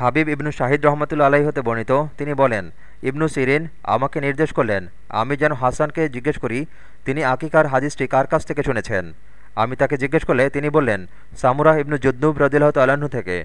হাবিব ইবনু শাহিদ রহমতুল্লা আলাহি হতে বর্ণিত। তিনি বলেন, ইবনু সিরিন আমাকে নির্দেশ করলেন, আমি যেন হাসানকে জিজ্ঞেস করি, তিনি আকিকার হাদিসটি কার কাছ থেকে শুনেছেন? আমি তাকে জিজ্ঞেস করলে তিনি বললেন, সামুরাহ ইবনু জুদ্দুব রদিল্লাহ তাল্লাহ্ন থেকে।